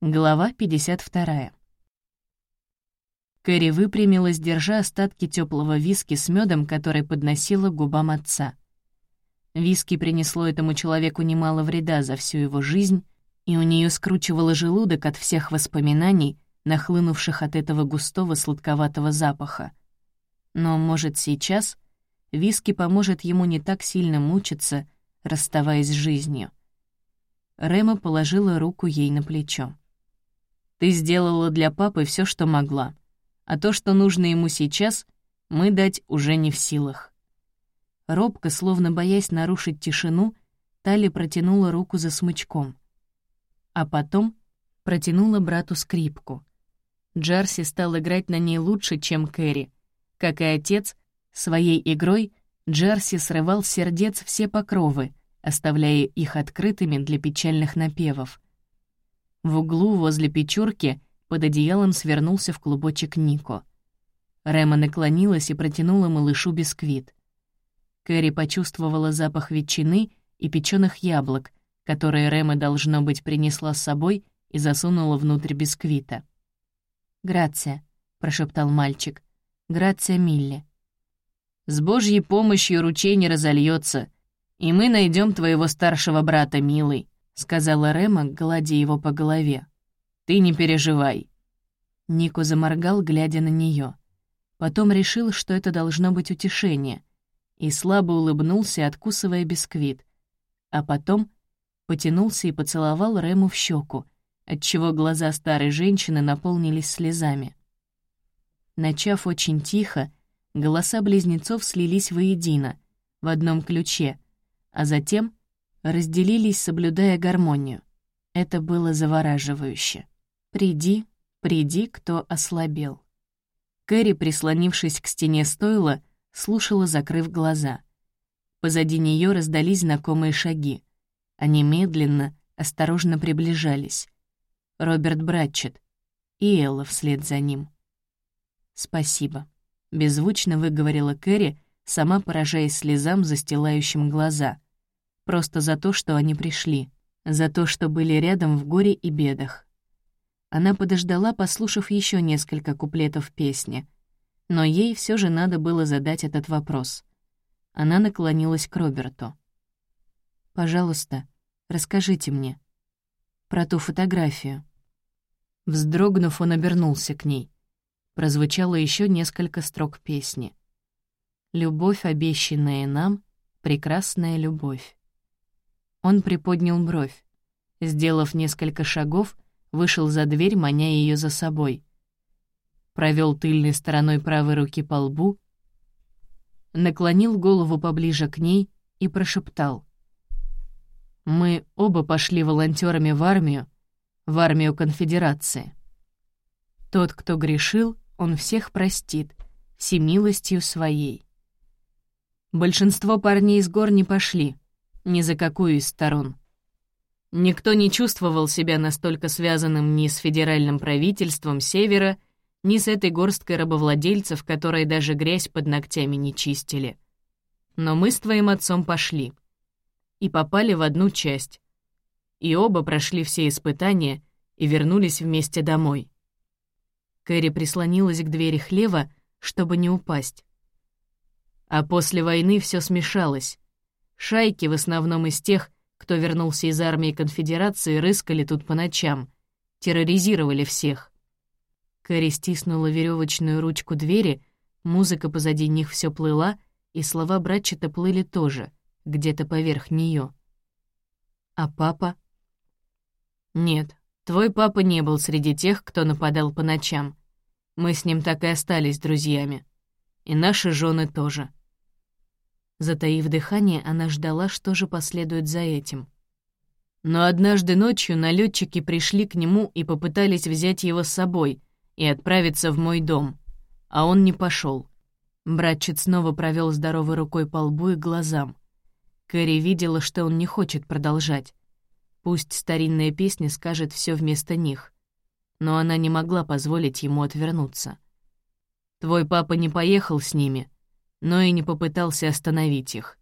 Глава 52. Кэрри выпрямилась, держа остатки теплого виски с медом, который подносила губам отца. Виски принесло этому человеку немало вреда за всю его жизнь, и у нее скручивало желудок от всех воспоминаний, нахлынувших от этого густого сладковатого запаха. Но, может, сейчас виски поможет ему не так сильно мучиться, расставаясь с жизнью. Рема положила руку ей на плечо. Ты сделала для папы все, что могла. А то, что нужно ему сейчас, мы дать уже не в силах». Робко, словно боясь нарушить тишину, Тали протянула руку за смычком. А потом протянула брату скрипку. Джарси стал играть на ней лучше, чем Кэрри. Как и отец, своей игрой Джарси срывал сердец все покровы, оставляя их открытыми для печальных напевов — в углу возле печурки под одеялом свернулся в клубочек Нико. Рема наклонилась и протянула малышу бисквит. Кэрри почувствовала запах ветчины и печёных яблок, которые Рема, должно быть, принесла с собой и засунула внутрь бисквита. «Грация», — прошептал мальчик. «Грация Милли». «С Божьей помощью ручей не разольется, и мы найдем твоего старшего брата, милый», — сказала Рема, гладя его по голове. «Ты не переживай». Нико заморгал, глядя на нее. Потом решил, что это должно быть утешение, и слабо улыбнулся, откусывая бисквит. А потом потянулся и поцеловал Рему в щеку, отчего глаза старой женщины наполнились слезами. Начав очень тихо, голоса близнецов слились воедино, в одном ключе, а затем — разделились, соблюдая гармонию. Это было завораживающе. «Приди, приди, кто ослабел». Кэрри, прислонившись к стене стойла, слушала, закрыв глаза. Позади нее раздались знакомые шаги. Они медленно, осторожно приближались. Роберт Братчет и Элла вслед за ним. «Спасибо», — беззвучно выговорила Кэрри, сама поражаясь слезам, застилающим глаза — просто за то, что они пришли, за то, что были рядом в горе и бедах. Она подождала, послушав еще несколько куплетов песни, но ей все же надо было задать этот вопрос. Она наклонилась к Роберту. «Пожалуйста, расскажите мне про ту фотографию». Вздрогнув, он обернулся к ней. Прозвучало еще несколько строк песни. «Любовь, обещанная нам, прекрасная любовь». Он приподнял бровь. Сделав несколько шагов, вышел за дверь, маня ее за собой. Провел тыльной стороной правой руки по лбу, наклонил голову поближе к ней и прошептал. «Мы оба пошли волонтерами в армию, в армию конфедерации. Тот, кто грешил, он всех простит, всемилостью своей. Большинство парней из гор не пошли — ни за какую из сторон. Никто не чувствовал себя настолько связанным ни с федеральным правительством Севера, ни с этой горсткой рабовладельцев, которые даже грязь под ногтями не чистили. Но мы с твоим отцом пошли. И попали в одну часть. И оба прошли все испытания и вернулись вместе домой. Кэрри прислонилась к двери хлева, чтобы не упасть. А после войны все смешалось. Шайки, в основном из тех, кто вернулся из армии конфедерации, рыскали тут по ночам, терроризировали всех. Кэрри стиснула веревочную ручку двери, музыка позади них все плыла, и слова братчета плыли тоже, где-то поверх нее. А папа? Нет, твой папа не был среди тех, кто нападал по ночам. Мы с ним так и остались друзьями. И наши жены тоже. Затаив дыхание, она ждала, что же последует за этим. Но однажды ночью налетчики пришли к нему и попытались взять его с собой и отправиться в мой дом, а он не пошел. Братчик снова провел здоровой рукой по лбу и глазам. Кэрри видела, что он не хочет продолжать. Пусть старинная песня скажет все вместо них. Но она не могла позволить ему отвернуться. «Твой папа не поехал с ними», но и не попытался остановить их.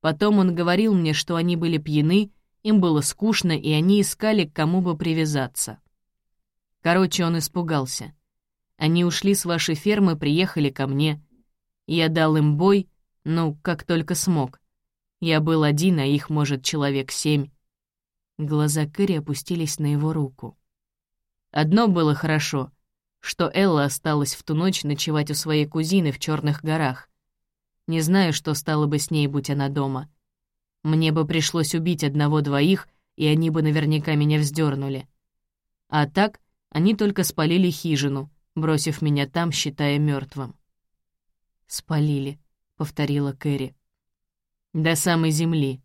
Потом он говорил мне, что они были пьяны им было скучно, и они искали, к кому бы привязаться. Короче, он испугался. Они ушли с вашей фермы, приехали ко мне. Я дал им бой, ну, как только смог. Я был один, а их, может, человек семь. Глаза Кэрри опустились на его руку. Одно было хорошо, что Элла осталась в ту ночь ночевать у своей кузины в Черных горах. Не знаю, что стало бы с ней, будь она дома. Мне бы пришлось убить одного-двоих, и они бы наверняка меня вздернули. А так они только спалили хижину, бросив меня там, считая мертвым. «Спалили», — повторила Кэрри. «До самой земли.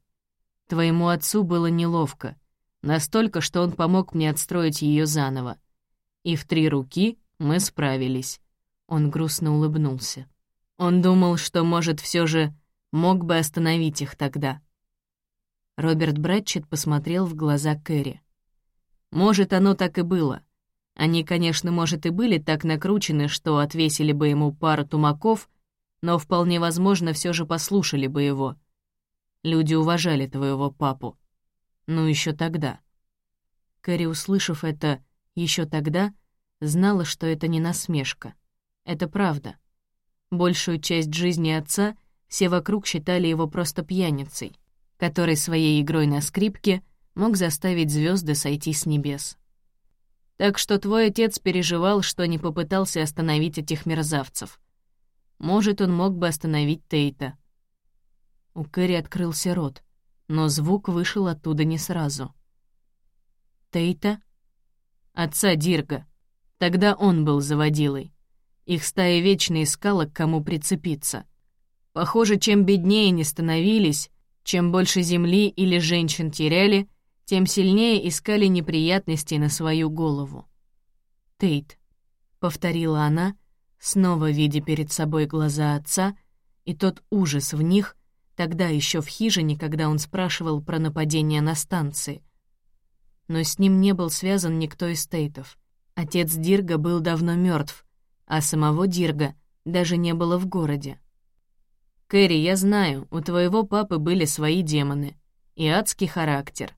Твоему отцу было неловко, настолько, что он помог мне отстроить ее заново. И в три руки мы справились». Он грустно улыбнулся. Он думал, что, может, все же мог бы остановить их тогда. Роберт Брэдчет посмотрел в глаза Кэрри. «Может, оно так и было. Они, конечно, может, и были так накручены, что отвесили бы ему пару тумаков, но вполне возможно, все же послушали бы его. Люди уважали твоего папу. Ну, еще тогда». Кэрри, услышав это еще тогда, знала, что это не насмешка. Это правда. Большую часть жизни отца все вокруг считали его просто пьяницей, который своей игрой на скрипке мог заставить звезды сойти с небес. Так что твой отец переживал, что не попытался остановить этих мерзавцев. Может, он мог бы остановить Тейта. У Кэрри открылся рот, но звук вышел оттуда не сразу. Тейта? Отца Дирга. Тогда он был заводилой. Их стая вечно искала, к кому прицепиться. Похоже, чем беднее они становились, чем больше земли или женщин теряли, тем сильнее искали неприятности на свою голову. «Тейт», — повторила она, снова видя перед собой глаза отца и тот ужас в них, тогда еще в хижине, когда он спрашивал про нападение на станции. Но с ним не был связан никто из Тейтов. Отец Дирга был давно мертв, а самого Дирга даже не было в городе. «Кэрри, я знаю, у твоего папы были свои демоны и адский характер.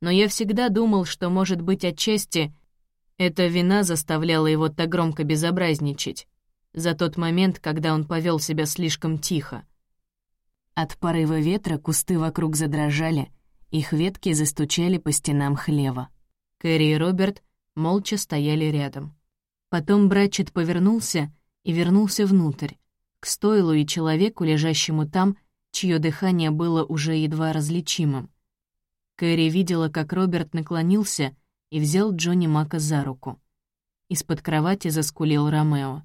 Но я всегда думал, что, может быть, отчасти эта вина заставляла его так громко безобразничать за тот момент, когда он повел себя слишком тихо. От порыва ветра кусты вокруг задрожали, их ветки застучали по стенам хлева. Кэрри и Роберт молча стояли рядом. Потом Братчет повернулся и вернулся внутрь, к стойлу и человеку, лежащему там, чье дыхание было уже едва различимым. Кэрри видела, как Роберт наклонился и взял Джонни Мака за руку. Из-под кровати заскулил Ромео.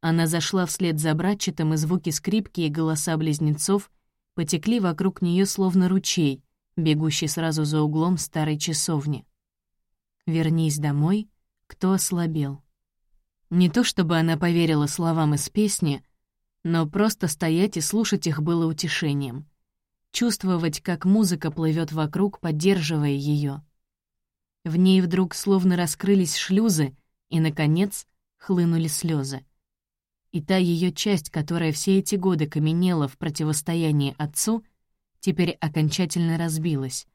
Она зашла вслед за Братчетом, и звуки скрипки и голоса близнецов потекли вокруг нее словно ручей, бегущий сразу за углом старой часовни. «Вернись домой, кто ослабел». Не то чтобы она поверила словам из песни, но просто стоять и слушать их было утешением. Чувствовать, как музыка плывет вокруг, поддерживая ее. В ней вдруг словно раскрылись шлюзы, и, наконец, хлынули слезы. И та ее часть, которая все эти годы каменела в противостоянии отцу, теперь окончательно разбилась.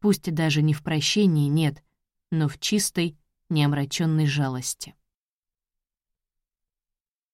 Пусть даже не в прощении, нет, но в чистой, неомраченной жалости.